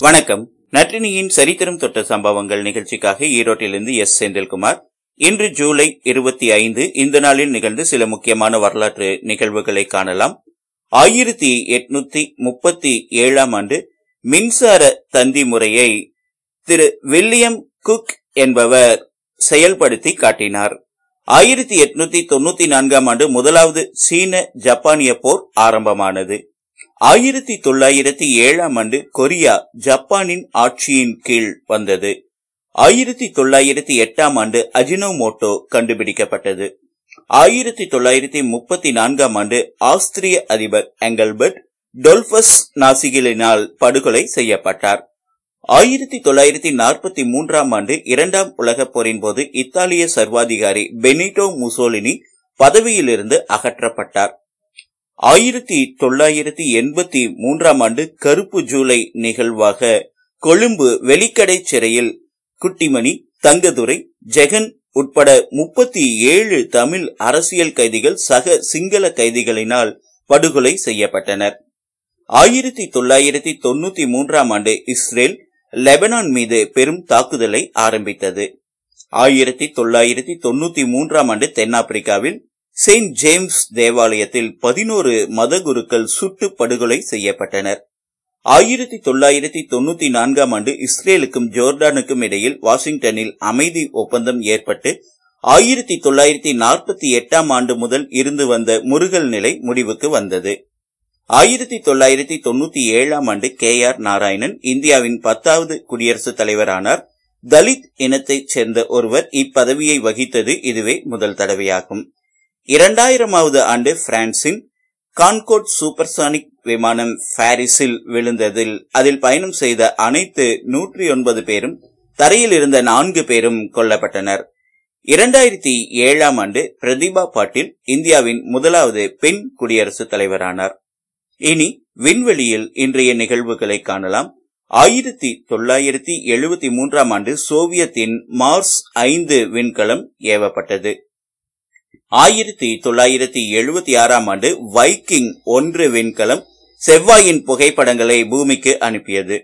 வணக்கம். நற்றினியின் சரித்திரம் தொட்ட சம்பவங்கள் நிகழ்ச்சிக்காக ஈரோட்டிலிருந்து எஸ். செந்தில்குமார். இன்று ஜூலை இருபத்தி ஐந்து இந்த நாளில் நிகழ்ந்து சில முக்கியமான வரலாற்று நிகழ்வுகளை காணலாம். ஆயிரத்தி எட்நூத்தி முப்பத்தி ஏழாம் ஆண்டு மின்சார தந்தி முறையை திரு வில்லியம் குக் என்பவர் செயல்படுத்தி காட்டினார். ஆயிரத்தி எட்நூத்தி தொண்ணூத்தி நான்காம் ஆண்டு முதலாவது சீன ஜப்பானிய போர் ஆரம்பமானது. ஆயிரத்தி தொள்ளாயிரத்தி ஏழாம் ஆண்டு கொரியா ஜப்பானின் ஆட்சியின் கீழ் வந்தது. ஆயிரத்தி தொள்ளாயிரத்தி எட்டாம் ஆண்டு அஜினோமோட்டோ கண்டுபிடிக்கப்பட்டது. ஆயிரத்தி தொள்ளாயிரத்தி முப்பத்தி நான்காம் ஆண்டு ஆஸ்திரிய அதிபர் எங்கல்பர்ட் டொல்பஸ் நாசிகளினால் படுகொலை செய்யப்பட்டார். ஆயிரத்தி தொள்ளாயிரத்தி நாற்பத்தி மூன்றாம் ஆண்டு இரண்டாம் உலகப் போரின் போது இத்தாலிய சர்வாதிகாரி பெனிட்டோ முசோலினி பதவியிலிருந்து அகற்றப்பட்டார். ஆயிரத்தி தொள்ளாயிரத்தி எண்பத்தி மூன்றாம் ஆண்டு கருப்பு ஜூலை நிகழ்வாக கொழும்பு வெலிக்கடை சிறையில் குட்டிமணி தங்கதுரை ஜெகன் உட்பட முப்பத்தி ஏழு தமிழ் அரசியல் கைதிகள் சக சிங்கள கைதிகளினால் படுகொலை செய்யப்பட்டனர். ஆயிரத்தி தொள்ளாயிரத்தி தொண்ணூத்தி மூன்றாம் ஆண்டு இஸ்ரேல் லெபனான் மீது பெரும் தாக்குதலை ஆரம்பித்தது. ஆயிரத்தி தொள்ளாயிரத்தி தொண்ணூத்தி மூன்றாம் ஆண்டு தென்னாப்பிரிக்காவில் செயின்ட் ஜேம்ஸ் தேவாலயத்தில் பதினோரு மதகுருக்கள் சுட்டு படுகொலை செய்யப்பட்டனர். ஆயிரத்தி தொள்ளாயிரத்தி தொண்ணூத்தி நான்காம் ஆண்டு இஸ்ரேலுக்கும் ஜோர்டானுக்கும் இடையில் வாஷிங்டனில் அமைதி ஒப்பந்தம் ஏற்பட்டு ஆயிரத்தி தொள்ளாயிரத்தி நாற்பத்தி எட்டாம் ஆண்டு முதல் இருந்து வந்த முருகல் நிலை முடிவுக்கு வந்தது. ஆயிரத்தி தொள்ளாயிரத்தி தொண்ணூத்தி ஏழாம் ஆண்டு கே ஆர் நாராயணன் இந்தியாவின் பத்தாவது குடியரசுத் தலைவரானார். தலித் இனத்தைச் சேர்ந்த ஒருவர் இப்பதவியை வகித்தது இதுவே முதல் தடவையாகும். இரண்டாயிரமாவது ஆண்டு பிரான்சின் கான்கோட் சூப்பர்சானிக் விமானம் பாரிஸில் விழுந்ததில் அதில் பயணம் செய்த அனைத்து நூற்றி ஒன்பது பேரும் தரையில் இருந்த நான்கு பேரும் கொல்லப்பட்டனர். இரண்டாயிரத்தி ஏழாம் ஆண்டு பிரதிபா பாட்டில் இந்தியாவின் முதலாவது பெண் குடியரசுத் தலைவரானார். இனி விண்வெளியில் இன்றைய நிகழ்வுகளை காணலாம். ஆயிரத்தி தொள்ளாயிரத்தி எழுபத்தி மூன்றாம் ஆண்டு சோவியத்தின் மார்ஸ் ஐந்து விண்கலம் ஏவப்பட்டது. ஆயிரத்தி தொள்ளாயிரத்தி எழுபத்தி ஆறாம் ஆண்டு வைக்கிங் ஒன்று விண்கலம் செவ்வாயின் புகைப்படங்களை பூமிக்கு அனுப்பியது.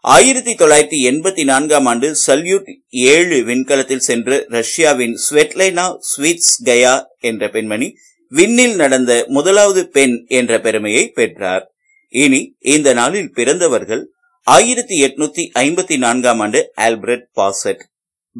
ஆயிரத்தி தொள்ளாயிரத்தி எண்பத்தி நான்காம் ஆண்டு சல்யூட் ஏழு விண்கலத்தில் சென்று ரஷ்யாவின் ஸ்வெட்லைனா ஸ்வீட்ஸ் கயா என்ற பெண்மணி விண்ணில் நடந்த முதலாவது பெண் என்ற பெருமையை பெற்றார். இனி இந்த நாளில் பிறந்தவர்கள் ஆயிரத்தி எட்நூத்தி ஐம்பத்தி நான்காம் ஆண்டு ஆல்பர்ட் பாசட்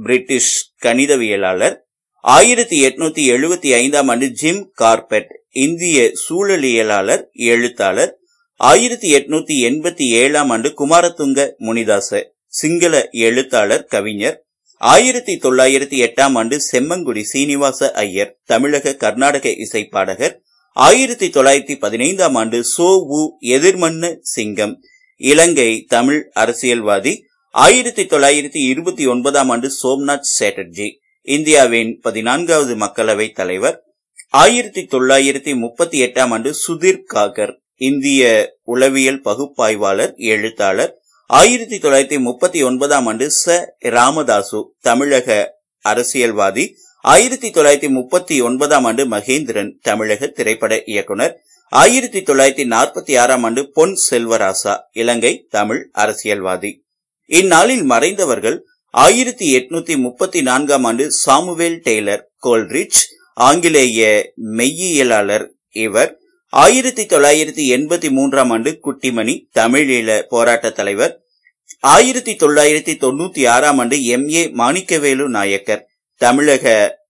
பிரிட்டிஷ் கணிதவியலாளர் ஆயிரத்தி எட்நூத்தி எழுபத்தி ஐந்தாம் ஆண்டு ஜிம் கார்பெட் இந்திய சூழலியலாளர் எழுத்தாளர். ஆயிரத்தி எட்நூத்தி எண்பத்தி ஏழாம் ஆண்டு குமாரதுங்க முனிதாச சிங்கள எழுத்தாளர் கவிஞர். ஆயிரத்தி தொள்ளாயிரத்தி எட்டாம் ஆண்டு செம்மங்குடி சீனிவாச ஐயர் தமிழக கர்நாடக இசைப்பாடகர். ஆயிரத்தி தொள்ளாயிரத்தி பதினைந்தாம் ஆண்டு சோ உ எதிர்மன்ன சிங்கம் இலங்கை தமிழ் அரசியல்வாதி. ஆயிரத்தி தொள்ளாயிரத்தி இருபத்தி ஒன்பதாம் ஆண்டு சோம்நாத் சேட்டர்ஜி இந்தியாவின் பதினான்காவது மக்களவை தலைவர் ஆயிரத்தி தொள்ளாயிரத்தி முப்பத்தி எட்டாம் ஆண்டு சுதீர் காகர் இந்திய உளவியல் பகுப்பாய்வாளர் எழுத்தாளர். ஆயிரத்தி தொள்ளாயிரத்தி முப்பத்தி ஒன்பதாம் ஆண்டு ச. ராமதாசு தமிழக அரசியல்வாதி. ஆயிரத்தி தொள்ளாயிரத்தி முப்பத்தி ஒன்பதாம் ஆண்டு மகேந்திரன் தமிழக திரைப்பட இயக்குனர். ஆயிரத்தி தொள்ளாயிரத்தி நாற்பத்தி ஆறாம் ஆண்டு பொன் செல்வராசா இலங்கை தமிழ் அரசியல்வாதி. இந்நாளில் மறைந்தவர்கள் ஆயிரத்தி எட்நூத்தி முப்பத்தி நான்காம் ஆண்டு சாமுவேல் டெய்லர் கோல்ரிச் ஆங்கிலேய மெய்யியலாளர் இவர் ஆயிரத்தி தொள்ளாயிரத்தி எண்பத்தி மூன்றாம் ஆண்டு குட்டிமணி தமிழீழ போராட்ட தலைவர் ஆயிரத்தி தொள்ளாயிரத்தி தொண்ணூத்தி ஆறாம் ஆண்டு எம். ஏ. மாணிக்கவேலு நாயக்கர் தமிழக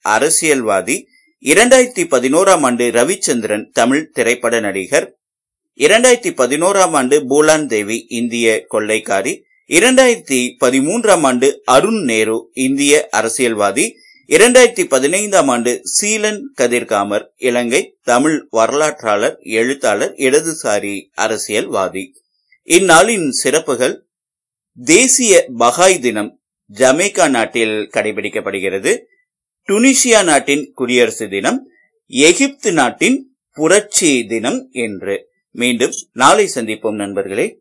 அரசியல்வாதி இரண்டாயிரத்தி பதினோராம் ஆண்டு ரவிச்சந்திரன் தமிழ் திரைப்பட நடிகர் இரண்டாயிரத்தி பதினோராம் ஆண்டு பூலான் தேவி இந்திய கொள்ளைக்காரி இரண்டாயிரத்தி பதிமூன்றாம் ஆண்டு அருண் நேரு இந்திய அரசியல்வாதி. இரண்டாயிரத்தி பதினைந்தாம் ஆண்டு சீலன் கதிர்காமர் இலங்கை தமிழ் வரலாற்றாளர் எழுத்தாளர் இடதுசாரி அரசியல்வாதி. இந்நாளின் சிறப்புகள் தேசிய பகாய் தினம் ஜமேக்கா நாட்டில் கடைபிடிக்கப்படுகிறது. டுனிசியா நாட்டின் குடியரசு தினம் எகிப்து நாட்டின் புரட்சி தினம் என்று. மீண்டும் நாளை சந்திப்போம் நண்பர்களே.